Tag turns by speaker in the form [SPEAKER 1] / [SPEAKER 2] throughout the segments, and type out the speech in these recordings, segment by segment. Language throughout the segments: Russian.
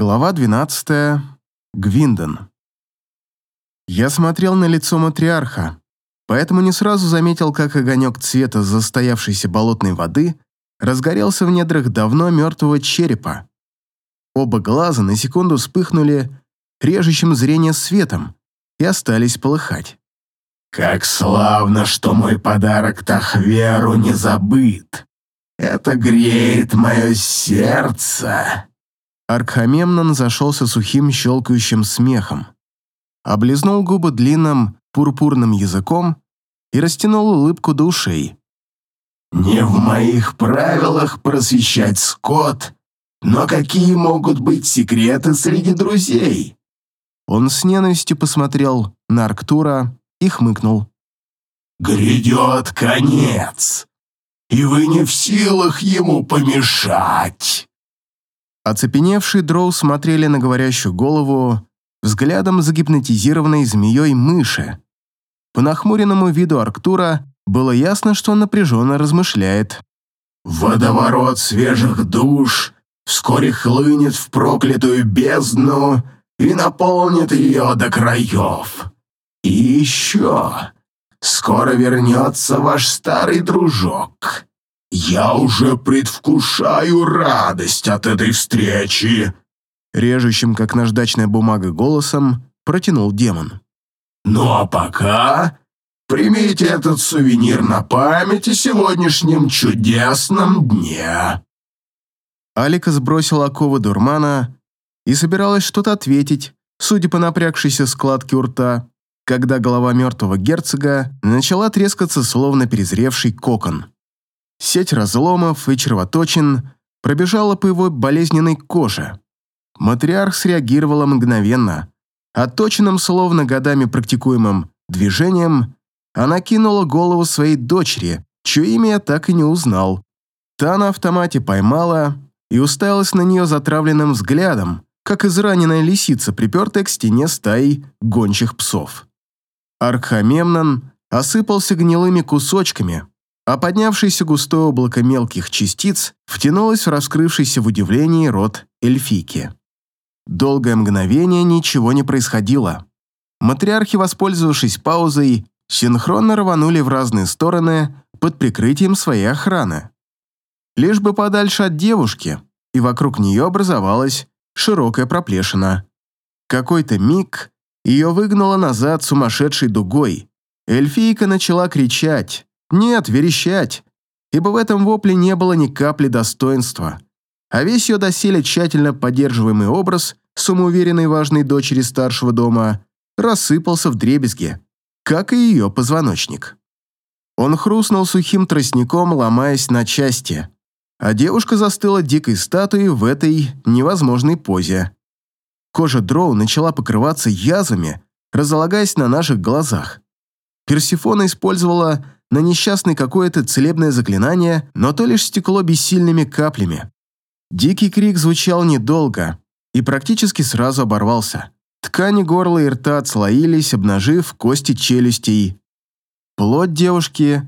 [SPEAKER 1] Глава 12. Гвиндон. Я смотрел на лицо матриарха, поэтому не сразу заметил, как огонек цвета застоявшейся болотной воды разгорелся в недрах давно мертвого черепа. Оба глаза на секунду вспыхнули режущим зрение светом и остались полыхать.
[SPEAKER 2] «Как славно, что мой подарок Тахверу не забыт! Это греет мое сердце!»
[SPEAKER 1] Аркхамемнон зашелся сухим щелкающим смехом, облизнул губы длинным пурпурным языком и растянул улыбку до ушей.
[SPEAKER 2] «Не в моих правилах просвещать скот, но какие могут быть секреты среди друзей?»
[SPEAKER 1] Он с ненавистью посмотрел на Арктура и хмыкнул.
[SPEAKER 2] «Грядет конец, и вы не в силах ему помешать!»
[SPEAKER 1] Оцепеневшие дроу смотрели на говорящую голову взглядом загипнотизированной змеей мыши. По нахмуренному виду Арктура было ясно, что он напряженно размышляет.
[SPEAKER 2] «Водоворот свежих душ вскоре хлынет в проклятую бездну и наполнит ее до краев. И еще, скоро вернется ваш старый дружок. Я уже предвкушаю радость от этой встречи!»
[SPEAKER 1] Режущим, как наждачная бумага, голосом протянул демон.
[SPEAKER 2] «Ну а пока примите этот сувенир на память о сегодняшнем чудесном дне!»
[SPEAKER 1] Алика сбросила оковы дурмана и собиралась что-то ответить, судя по напрягшейся складке у рта, когда голова мертвого герцога начала трескаться, словно перезревший кокон. Сеть разломов и червоточин пробежала по его болезненной коже. Матриарх среагировала мгновенно. Отточенным, словно годами практикуемым движением, она кинула голову своей дочери, чье имя я так и не узнал. Та на автомате поймала и уставилась на нее затравленным взглядом, как израненная лисица, припертая к стене стаи гончих псов. Аркхамемнон осыпался гнилыми кусочками, а поднявшееся густое облако мелких частиц втянулось в раскрывшийся в удивлении рот эльфийки. Долгое мгновение ничего не происходило. Матриархи, воспользовавшись паузой, синхронно рванули в разные стороны под прикрытием своей охраны. Лишь бы подальше от девушки, и вокруг нее образовалась широкая проплешина. Какой-то миг ее выгнало назад сумасшедшей дугой. Эльфийка начала кричать, нет, верещать, ибо в этом вопле не было ни капли достоинства, а весь ее доселе тщательно поддерживаемый образ самоуверенной важной дочери старшего дома рассыпался в дребезги, как и ее позвоночник. Он хрустнул сухим тростником, ломаясь на части, а девушка застыла дикой статуей в этой невозможной позе. Кожа дроу начала покрываться язвами, разлагаясь на наших глазах. Персифона использовала на несчастный какое-то целебное заклинание, но то лишь стекло бессильными каплями. Дикий крик звучал недолго и практически сразу оборвался. Ткани горла и рта отслоились, обнажив кости челюстей. Плоть девушки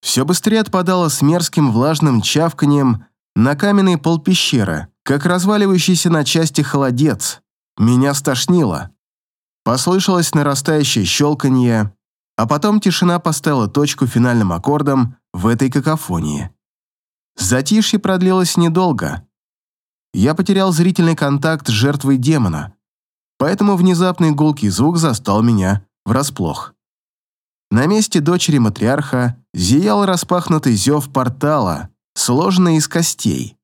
[SPEAKER 1] все быстрее отпадала с мерзким влажным чавканием на каменный пол пещеры, как разваливающийся на части холодец. Меня стошнило. Послышалось нарастающее щелканье, а потом тишина поставила точку финальным аккордом в этой какофонии. Затишье продлилось недолго. Я потерял зрительный контакт с жертвой демона, поэтому внезапный гулкий звук застал меня врасплох. На месте дочери матриарха зиял распахнутый зев портала, сложенный из костей.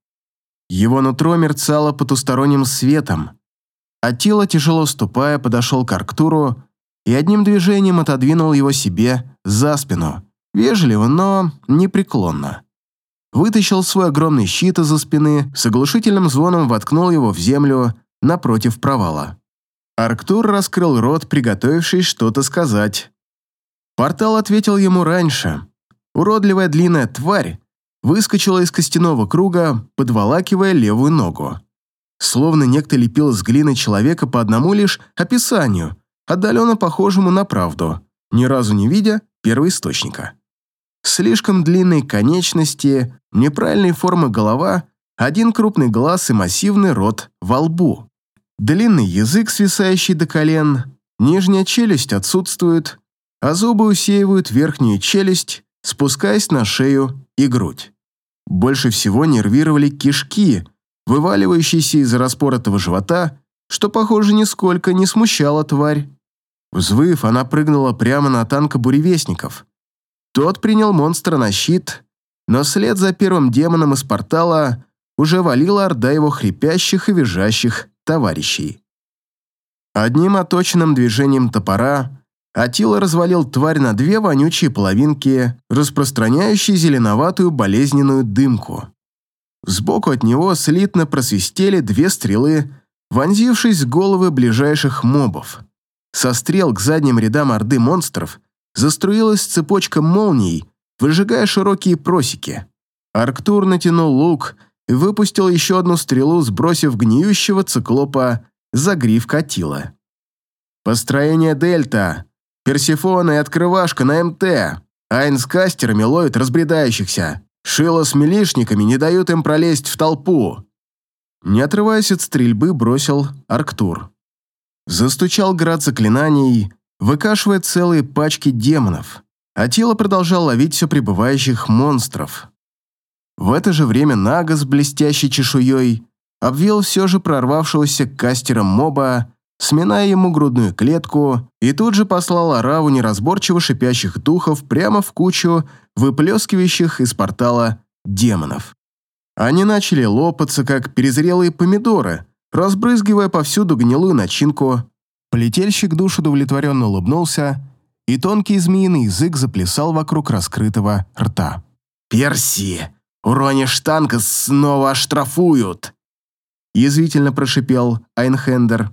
[SPEAKER 1] Его нутро мерцало потусторонним светом. Атила, тяжело ступая, подошел к Арктуру и одним движением отодвинул его себе за спину, вежливо, но непреклонно. Вытащил свой огромный щит из-за спины, с оглушительным звоном воткнул его в землю напротив провала. Арктур раскрыл рот, приготовившись что-то сказать. Портал ответил ему раньше. Уродливая длинная тварь выскочила из костяного круга, подволакивая левую ногу. Словно некто лепил из глины человека по одному лишь описанию, отдаленно похожему на правду, ни разу не видя первоисточника. Слишком длинные конечности, неправильной формы голова, один крупный глаз и массивный рот во лбу. длинный язык, свисающий до колен, нижняя челюсть отсутствует, а зубы усеивают верхнюю челюсть, спускаясь на шею и грудь. Больше всего нервировали кишки, вываливающиеся из распоротого живота, что, похоже, нисколько не смущало тварь. Взвыв, она прыгнула прямо на танка буревестников. Тот принял монстра на щит, но след за первым демоном из портала уже валила орда его хрипящих и визжащих товарищей. Одним оточенным движением топора Атила развалил тварь на две вонючие половинки, распространяющие зеленоватую болезненную дымку. Сбоку от него слитно просвистели две стрелы, вонзившись в головы ближайших мобов. Со стрел к задним рядам орды монстров заструилась цепочка молний, выжигая широкие просеки. Арктур натянул лук и выпустил еще одну стрелу, сбросив гниющего циклопа за гриф Катила. «Построение Дельта. Персифона и открывашка на МТ. Айн с кастерами ловят разбредающихся. Шило с милишниками не дают им пролезть в толпу». Не отрываясь от стрельбы, бросил Арктур. Застучал град заклинаний, выкашивая целые пачки демонов, а тело продолжал ловить все прибывающих монстров. В это же время Нага с блестящей чешуей обвил все же прорвавшегося к кастерам моба, сминая ему грудную клетку, и тут же послал ораву неразборчиво шипящих духов прямо в кучу выплескивающих из портала демонов. Они начали лопаться, как перезрелые помидоры, разбрызгивая повсюду гнилую начинку. Полетельщик душ удовлетворенно улыбнулся, и тонкий змеиный язык заплясал вокруг раскрытого рта.
[SPEAKER 2] «Перси, уронишь танка, снова оштрафуют!»
[SPEAKER 1] Язвительно прошипел Айнхендер.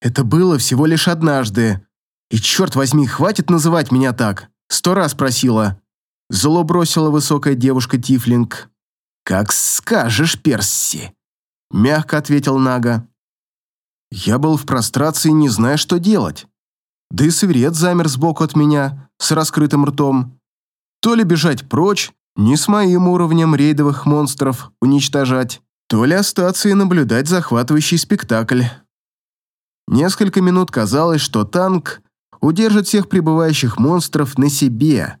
[SPEAKER 1] «Это было всего лишь однажды. И черт возьми, хватит называть меня так. Сто раз просила». Зло бросила высокая девушка Тифлинг.
[SPEAKER 2] «Как скажешь, Перси!»
[SPEAKER 1] Мягко ответил Нага. Я был в прострации, не зная, что делать. Да и Саверет замер сбоку от меня, с раскрытым ртом. То ли бежать прочь, не с моим уровнем рейдовых монстров уничтожать, то ли остаться и наблюдать захватывающий спектакль. Несколько минут казалось, что танк удержит всех прибывающих монстров на себе,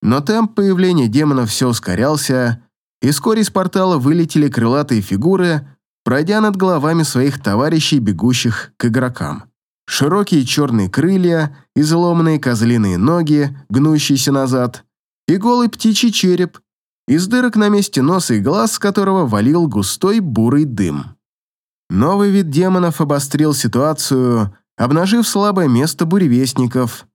[SPEAKER 1] но темп появления демонов все ускорялся, и вскоре из портала вылетели крылатые фигуры, пройдя над головами своих товарищей, бегущих к игрокам. Широкие черные крылья, изломанные козлиные ноги, гнущиеся назад, и голый птичий череп, из дырок на месте носа и глаз, с которого валил густой бурый дым. Новый вид демонов обострил ситуацию, обнажив слабое место буревестников.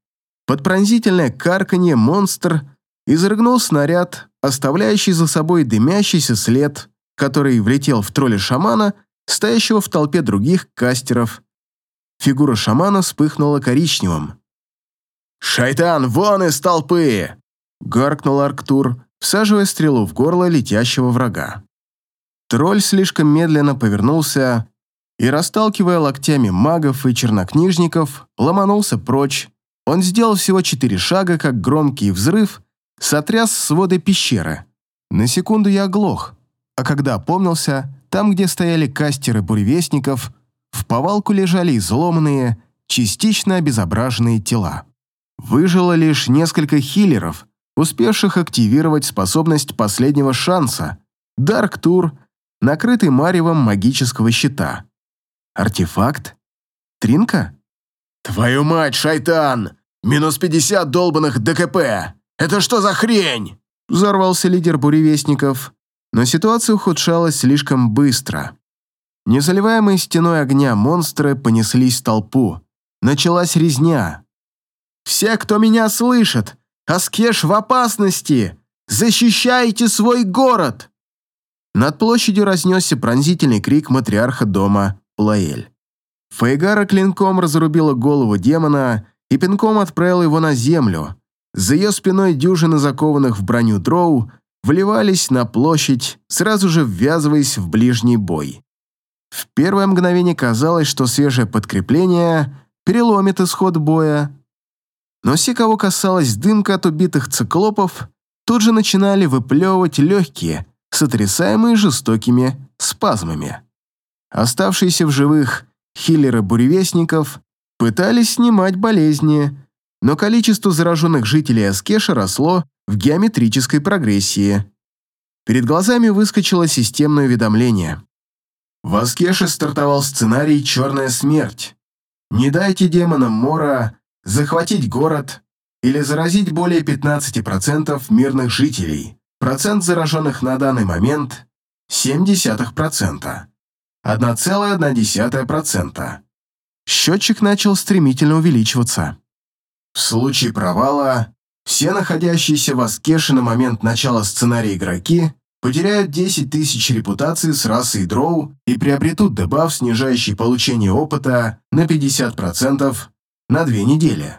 [SPEAKER 1] Под пронзительное карканье монстр изрыгнул снаряд, оставляющий за собой дымящийся след, который влетел в тролля шамана, стоящего в толпе других кастеров. Фигура шамана вспыхнула коричневым.
[SPEAKER 2] «Шайтан, вон из толпы!» — гаркнул Арктур, всаживая стрелу в горло летящего врага.
[SPEAKER 1] Тролль слишком медленно повернулся и, расталкивая локтями магов и чернокнижников, ломанулся прочь. Он сделал всего четыре шага, как громкий взрыв сотряс своды пещеры. На секунду я оглох, а когда опомнился, там, где стояли кастеры буревестников, в повалку лежали изломанные, частично обезображенные тела. Выжило лишь несколько хиллеров, успевших активировать способность последнего шанса – Дарк Тур, накрытый маревом магического щита. Артефакт? Тринка?
[SPEAKER 2] «Твою мать, шайтан! Минус 50 долбанных ДКП! Это что за хрень?»
[SPEAKER 1] Взорвался лидер буревестников, но ситуация ухудшалась слишком быстро. Незаливаемые стеной огня монстры понеслись в толпу. Началась резня. «Все, кто меня слышит! Аскеш в опасности! Защищайте свой город!» Над площадью разнесся пронзительный крик матриарха дома Лаэль. Фейгара клинком разрубила голову демона и пинком отправила его на землю. За ее спиной дюжины закованных в броню дроу вливались на площадь, сразу же ввязываясь в ближний бой. В первое мгновение казалось, что свежее подкрепление переломит исход боя, но все, кого касалась дымка от убитых циклопов, тут же начинали выплевывать легкие, сотрясаемые жестокими спазмами. Оставшиеся в живых хиллеры буревестников пытались снимать болезни, но количество зараженных жителей Аскеша росло в геометрической прогрессии. Перед глазами выскочило системное уведомление. В Аскеше стартовал сценарий «Черная смерть». Не дайте демонам Мора захватить город или заразить более 15% мирных жителей. Процент зараженных на данный момент – 0,7%. 1,1%. Счетчик начал стремительно увеличиваться. В случае провала, все находящиеся в Аскеше на момент начала сценария игроки потеряют 10 тысяч репутации с расой дроу и приобретут дебаф, снижающий получение опыта на 50% на две недели.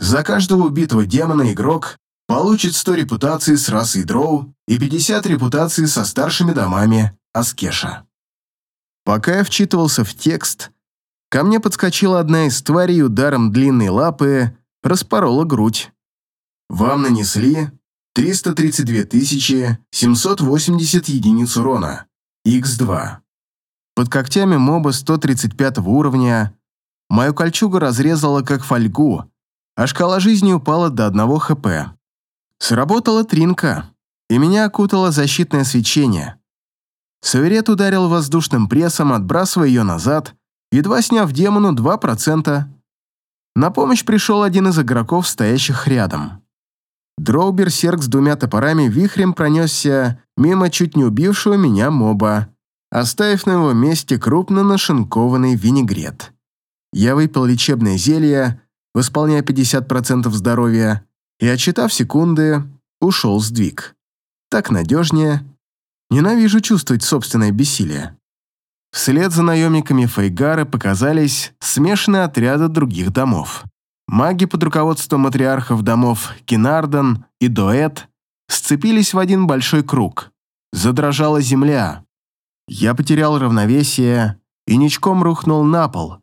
[SPEAKER 1] За каждого убитого демона игрок получит 100 репутаций с расой дроу и 50 репутаций со старшими домами Аскеша. Пока я вчитывался в текст, ко мне подскочила одна из тварей ударом длинной лапы, распорола грудь. Вам нанесли 332 780 единиц урона, Х2. Под когтями моба 135 уровня мою кольчугу разрезала как фольгу, а шкала жизни упала до 1 хп. Сработала тринка, и меня окутало защитное свечение. Саверет ударил воздушным прессом, отбрасывая ее назад, едва сняв демону 2%. На помощь пришел один из игроков, стоящих рядом. Дроу-берсерк с двумя топорами вихрем пронесся мимо чуть не убившего меня моба, оставив на его месте крупно нашинкованный винегрет. Я выпил лечебное зелье, восполняя 50% здоровья, и, отчитав секунды, ушел сдвиг. Так надежнее Ненавижу чувствовать собственное бессилие. Вслед за наемниками Фейгары показались смешанные отряды других домов. Маги под руководством матриархов домов Кинардон и Доэт сцепились в один большой круг. Задрожала земля. Я потерял равновесие и ничком рухнул на пол.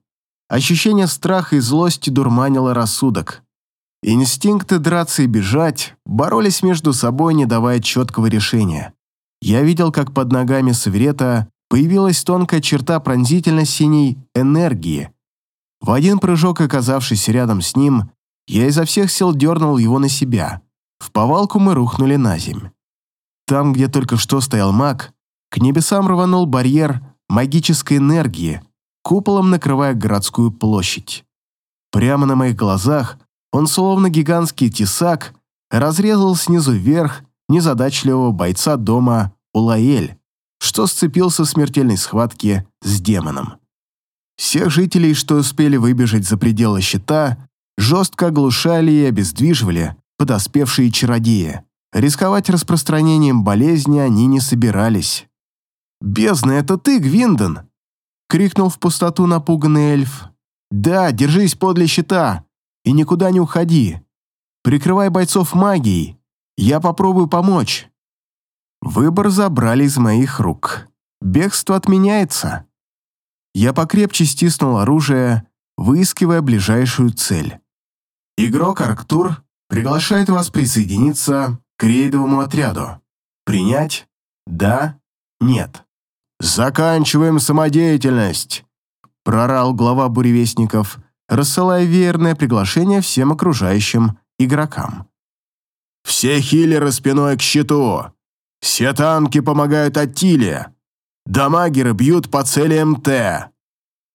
[SPEAKER 1] Ощущение страха и злости дурманило рассудок. Инстинкты драться и бежать боролись между собой, не давая четкого решения. Я видел, как под ногами Саверета появилась тонкая черта пронзительно-синей энергии. В один прыжок, оказавшись рядом с ним, я изо всех сил дернул его на себя. В повалку мы рухнули на земь. Там, где только что стоял маг, к небесам рванул барьер магической энергии, куполом накрывая городскую площадь. Прямо на моих глазах он, словно гигантский тесак, разрезал снизу вверх незадачливого бойца дома Улаэль, что сцепился в смертельной схватке с демоном. Всех жителей, что успели выбежать за пределы щита, жестко оглушали и обездвиживали подоспевшие чародеи. Рисковать распространением болезни они не собирались. «Бездна, это ты, Гвиндон!» — крикнул в пустоту напуганный эльф. «Да, держись подле щита и никуда не уходи. Прикрывай бойцов магией, я попробую помочь. Выбор забрали из моих рук. Бегство отменяется. Я покрепче стиснул оружие, выискивая ближайшую цель. Игрок Арктур приглашает вас присоединиться к рейдовому отряду. Принять? Да? Нет. «Заканчиваем самодеятельность!» прорал глава буревестников, рассылая верное приглашение всем окружающим игрокам. Все хиллеры спиной к щиту. Все танки помогают Аттиле. Дамагеры бьют по цели МТ.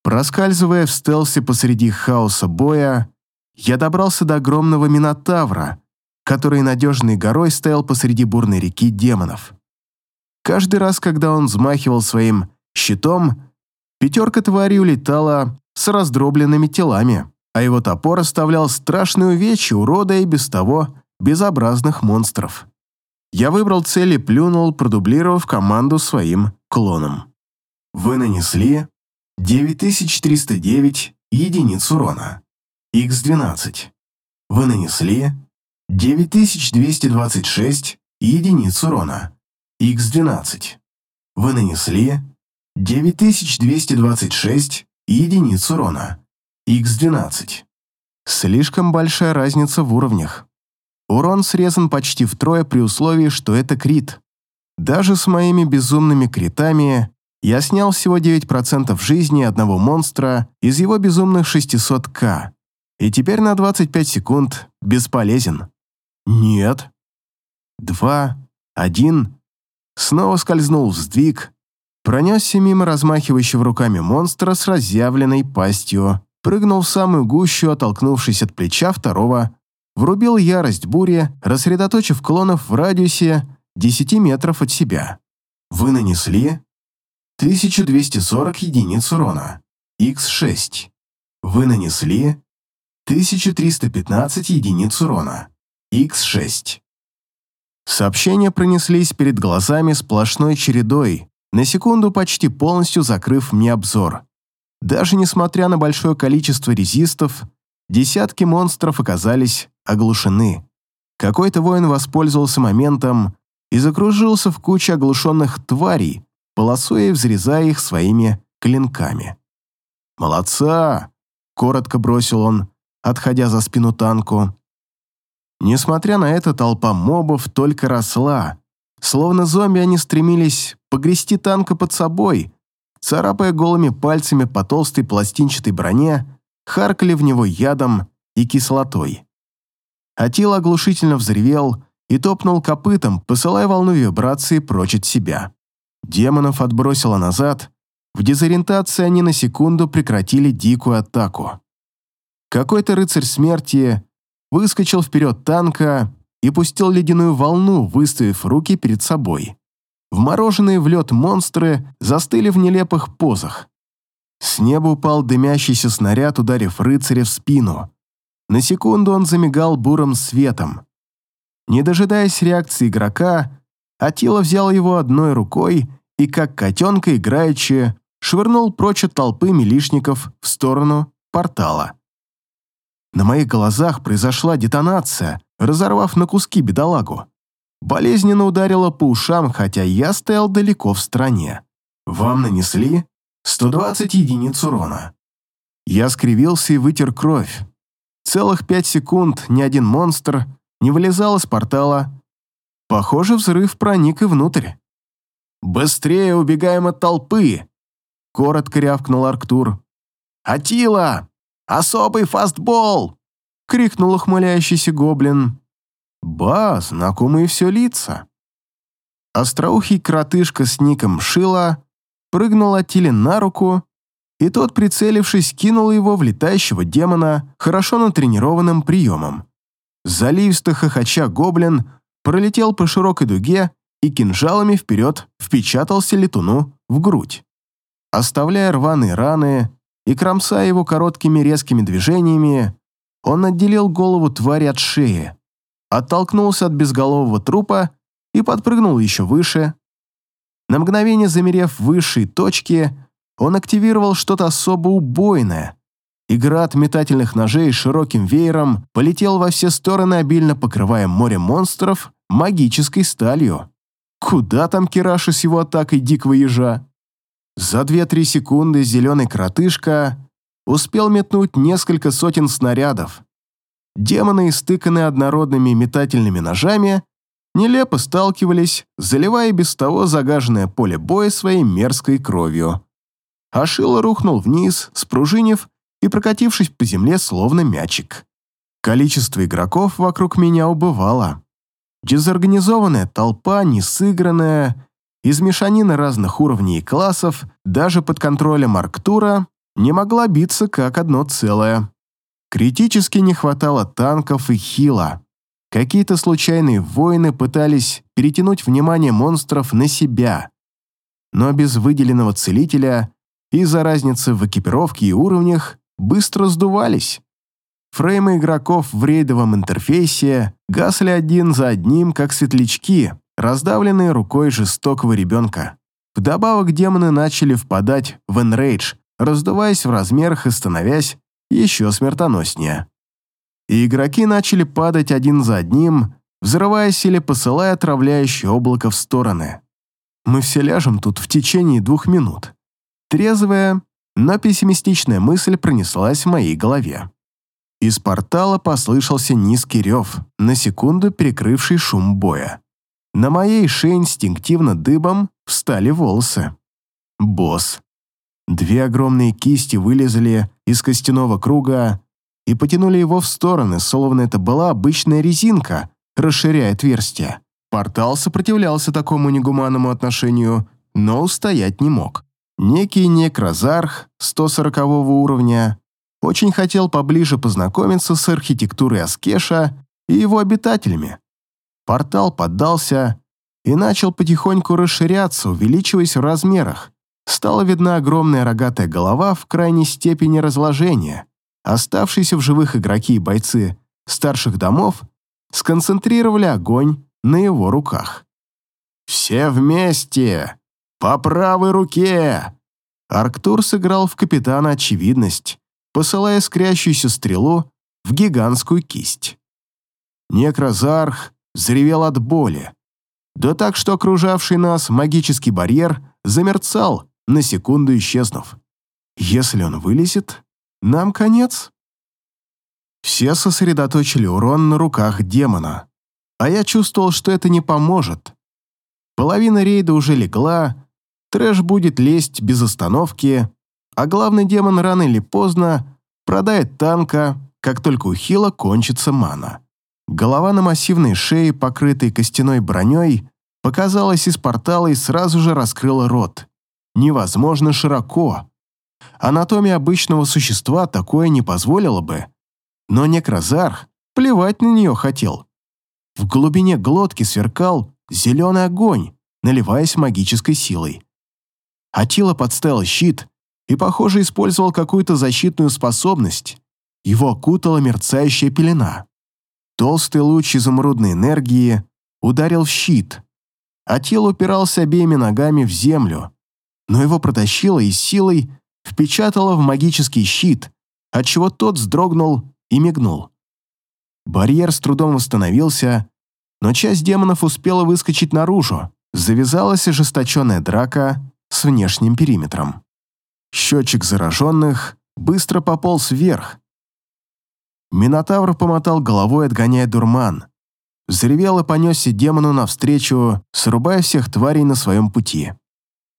[SPEAKER 1] Проскальзывая в стелсе посреди хаоса боя, я добрался до огромного Минотавра, который надежной горой стоял посреди бурной реки демонов. Каждый раз, когда он взмахивал своим щитом, пятерка тварей улетала с раздробленными телами, а его топор оставлял страшные увечья урода и без того безобразных монстров. Я выбрал цель и плюнул, продублировав команду своим клоном. Вы нанесли 9309 единиц урона. Х12. Вы нанесли 9226 единиц урона. Х12. Вы нанесли 9226 единиц урона. Х12. Слишком большая разница в уровнях. Урон срезан почти втрое при условии, что это крит. Даже с моими безумными критами я снял всего 9% жизни одного монстра из его безумных 600к, и теперь на 25 секунд бесполезен. Нет. Два, один. Снова скользнул в сдвиг, пронесся мимо размахивающего руками монстра с разъявленной пастью, прыгнул в самую гущу, оттолкнувшись от плеча второго, врубил ярость бури, рассредоточив клонов в радиусе 10 метров от себя. Вы нанесли 1240 единиц урона, Х6. Вы нанесли 1315 единиц урона, Х6. Сообщения пронеслись перед глазами сплошной чередой, на секунду почти полностью закрыв мне обзор. Даже несмотря на большое количество резистов, десятки монстров оказались оглушены. Какой-то воин воспользовался моментом и закружился в куче оглушенных тварей, полосуя и взрезая их своими клинками. «Молодца!» — коротко бросил он, отходя за спину танку. Несмотря на это, толпа мобов только росла. Словно зомби они стремились погрести танка под собой, царапая голыми пальцами по толстой пластинчатой броне, харкали в него ядом и кислотой. Атил оглушительно взревел и топнул копытом, посылая волну вибрации прочь от себя. Демонов отбросило назад, в дезориентации они на секунду прекратили дикую атаку. Какой-то рыцарь смерти выскочил вперед танка и пустил ледяную волну, выставив руки перед собой. Вмороженные в лед монстры застыли в нелепых позах. С неба упал дымящийся снаряд, ударив рыцаря в спину. На секунду он замигал бурым светом. Не дожидаясь реакции игрока, Атила взял его одной рукой и, как котенка играючи, швырнул прочь от толпы милишников в сторону портала. На моих глазах произошла детонация, разорвав на куски бедолагу. Болезненно ударило по ушам, хотя я стоял далеко в стороне. Вам нанесли 120 единиц урона. Я скривился и вытер кровь. Целых пять секунд ни один монстр не вылезал из портала. Похоже, взрыв проник и внутрь. «Быстрее убегаем от толпы!» — коротко рявкнул Арктур. «Атила! Особый фастбол!» — крикнул ухмыляющийся гоблин. «Ба, знакомые все лица!» Остроухий кротышка с ником Шила прыгнул Атиле на руку, и тот, прицелившись, кинул его в летающего демона хорошо натренированным приемом. Заливисто хохоча гоблин пролетел по широкой дуге и кинжалами вперед впечатался летуну в грудь. Оставляя рваные раны и кромсая его короткими резкими движениями, он отделил голову твари от шеи, оттолкнулся от безголового трупа и подпрыгнул еще выше. На мгновение замерев в высшей точке, он активировал что-то особо убойное, и град метательных ножей широким веером полетел во все стороны, обильно покрывая море монстров магической сталью. Куда там Кираша с его атакой дикого ежа? За 2-3 секунды зеленый кротышка успел метнуть несколько сотен снарядов. Демоны, истыканные однородными метательными ножами, нелепо сталкивались, заливая без того загаженное поле боя своей мерзкой кровью. Ашила рухнул вниз, спружинив и прокатившись по земле словно мячик. Количество игроков вокруг меня убывало. Дезорганизованная толпа, несыгранная, из мешанины разных уровней и классов, даже под контролем Арктура, не могла биться как одно целое. Критически не хватало танков и хила. Какие-то случайные воины пытались перетянуть внимание монстров на себя. Но без выделенного целителя из-за разницы в экипировке и уровнях быстро сдувались. Фреймы игроков в рейдовом интерфейсе гасли один за одним, как светлячки, раздавленные рукой жестокого ребенка. Вдобавок демоны начали впадать в энрейдж, раздуваясь в размерах и становясь еще смертоноснее. И игроки начали падать один за одним, взрываясь или посылая отравляющее облако в стороны. Мы все ляжем тут в течение двух минут. Трезвая, но пессимистичная мысль пронеслась в моей голове. Из портала послышался низкий рев, на секунду перекрывший шум боя. На моей шее инстинктивно дыбом встали волосы. босс. Две огромные кисти вылезли из костяного круга и потянули его в стороны, словно это была обычная резинка, расширяя отверстие. Портал сопротивлялся такому негуманному отношению, но устоять не мог. Некий некрозарх 140 уровня очень хотел поближе познакомиться с архитектурой Аскеша и его обитателями. Портал поддался и начал потихоньку расширяться, увеличиваясь в размерах. Стала видна огромная рогатая голова в крайней степени разложения. Оставшиеся в живых игроки и бойцы старших домов сконцентрировали огонь на его руках. «Все вместе! По правой руке!» Арктур сыграл в капитана очевидность, посылая скрящуюся стрелу в гигантскую кисть. Некрозарх взревел от боли. Да так, что окружавший нас магический барьер замерцал, на секунду исчезнув. Если он вылезет, нам конец. Все сосредоточили урон на руках демона, а я чувствовал, что это не поможет. Половина рейда уже легла, трэш будет лезть без остановки, а главный демон рано или поздно продает танка, как только у Хила кончится мана. Голова на массивной шее, покрытой костяной броней, показалась из портала и сразу же раскрыла рот. Невозможно широко. Анатомия обычного существа такое не позволила бы. Но некрозарх плевать на нее хотел. В глубине глотки сверкал зеленый огонь, наливаясь магической силой. Атила подставил щит и, похоже, использовал какую-то защитную способность. Его окутала мерцающая пелена. Толстый луч изумрудной энергии ударил в щит. Атил упирался обеими ногами в землю, но его протащило и силой впечатало в магический щит, отчего тот вздрогнул и мигнул. Барьер с трудом восстановился, но часть демонов успела выскочить наружу. Завязалась ожесточенная драка с внешним периметром. Счетчик зараженных быстро пополз вверх. Минотавр помотал головой, отгоняя дурман. Взревел и понесся демону навстречу, срубая всех тварей на своем пути.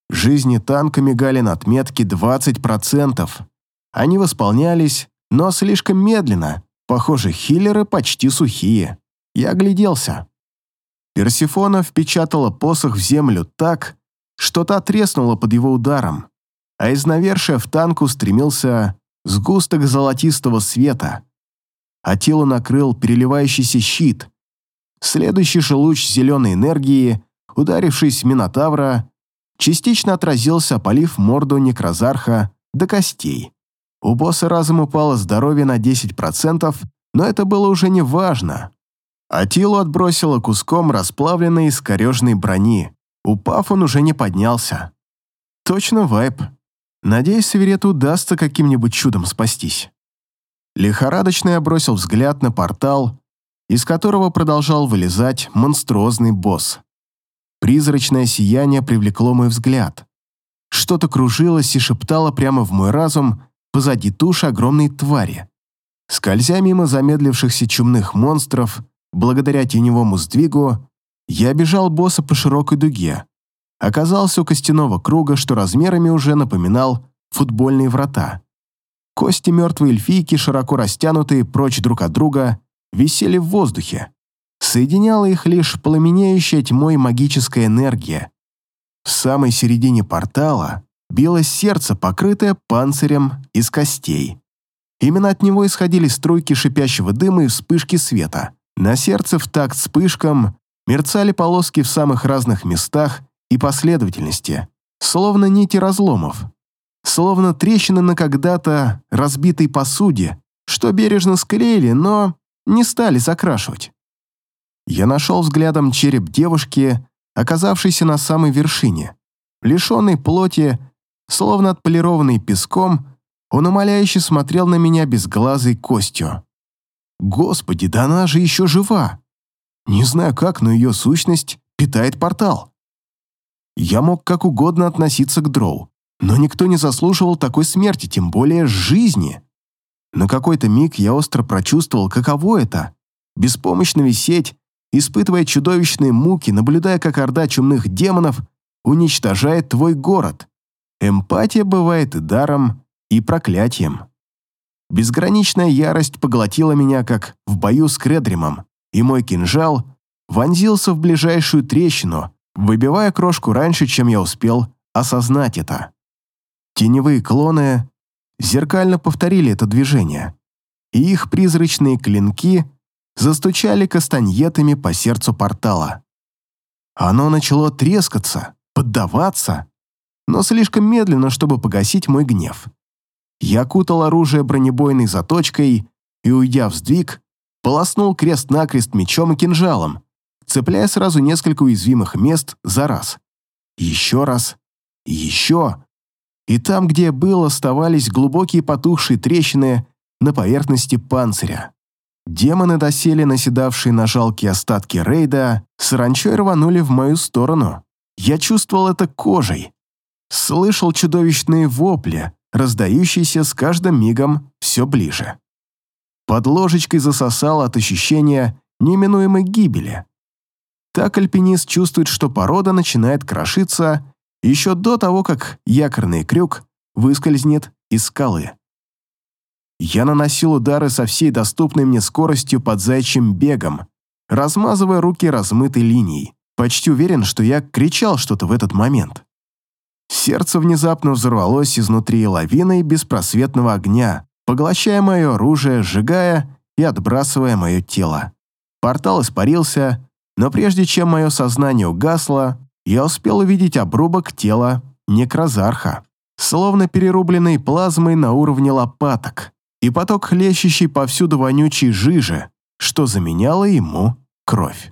[SPEAKER 1] Жизни танка мигали на отметке 20%. Они восполнялись, но слишком медленно. Похоже, хиллеры почти сухие. Я огляделся. Персифона впечатала посох в землю так, что та треснула под его ударом а из навершия в танк устремился сгусток золотистого света. А тело накрыл переливающийся щит. Следующий же луч зеленой энергии, ударившись в Минотавра, частично отразился, опалив морду некрозарха до костей. У босса разом упало здоровье на 10%, но это было уже не важно. Атилу отбросило куском расплавленной искорежной брони. Упав, он уже не поднялся. Точно вайп. Надеюсь, Северету удастся каким-нибудь чудом спастись. Лихорадочно я бросил взгляд на портал, из которого продолжал вылезать монструозный босс. Призрачное сияние привлекло мой взгляд. Что-то кружилось и шептало прямо в мой разум позади туши огромной твари. Скользя мимо замедлившихся чумных монстров, благодаря теневому сдвигу, я бежал босса по широкой дуге оказался у костяного круга, что размерами уже напоминал футбольные врата. Кости мертвой эльфийки, широко растянутые прочь друг от друга, висели в воздухе. Соединяла их лишь пламенеющая тьмой магическая энергия. В самой середине портала билось сердце, покрытое панцирем из костей. Именно от него исходили струйки шипящего дыма и вспышки света. На сердце в такт вспышкам мерцали полоски в самых разных местах и последовательности, словно нити разломов, словно трещины на когда-то разбитой посуде, что бережно склеили, но не стали закрашивать. Я нашел взглядом череп девушки, оказавшейся на самой вершине. Лишенный плоти, словно отполированный песком, он умоляюще смотрел на меня безглазой костью. Господи, да она же еще жива! Не знаю как, но ее сущность питает портал. Я мог как угодно относиться к дроу, но никто не заслуживал такой смерти, тем более жизни. На какой-то миг я остро прочувствовал, каково это — беспомощно висеть, испытывая чудовищные муки, наблюдая, как орда чумных демонов уничтожает твой город. Эмпатия бывает и даром, и проклятием. Безграничная ярость поглотила меня, как в бою с Кредримом, и мой кинжал вонзился в ближайшую трещину, выбивая крошку раньше, чем я успел осознать это. Теневые клоны зеркально повторили это движение, и их призрачные клинки застучали кастаньетами по сердцу портала. Оно начало трескаться, поддаваться, но слишком медленно, чтобы погасить мой гнев. Я кутал оружие бронебойной заточкой и, уйдя в сдвиг, полоснул крест-накрест мечом и кинжалом, цепляя сразу несколько уязвимых мест за раз. Еще раз. Еще. И там, где был, оставались глубокие потухшие трещины на поверхности панциря. Демоны, доселе наседавшие на жалкие остатки рейда, саранчой рванули в мою сторону. Я чувствовал это кожей. Слышал чудовищные вопли, раздающиеся с каждым мигом все ближе. Под ложечкой засосал от ощущения неминуемой гибели. Так альпинист чувствует, что порода начинает крошиться еще до того, как якорный крюк выскользнет из скалы. Я наносил удары со всей доступной мне скоростью под зайчьим бегом, размазывая руки размытой линией. Почти уверен, что я кричал что-то в этот момент. Сердце внезапно взорвалось изнутри лавиной беспросветного огня, поглощая мое оружие, сжигая и отбрасывая мое тело. Портал испарился, но прежде чем мое сознание угасло, я успел увидеть обрубок тела некрозарха, словно перерубленный плазмой на уровне лопаток, и поток хлещущей повсюду вонючей жижи, что заменяло ему кровь.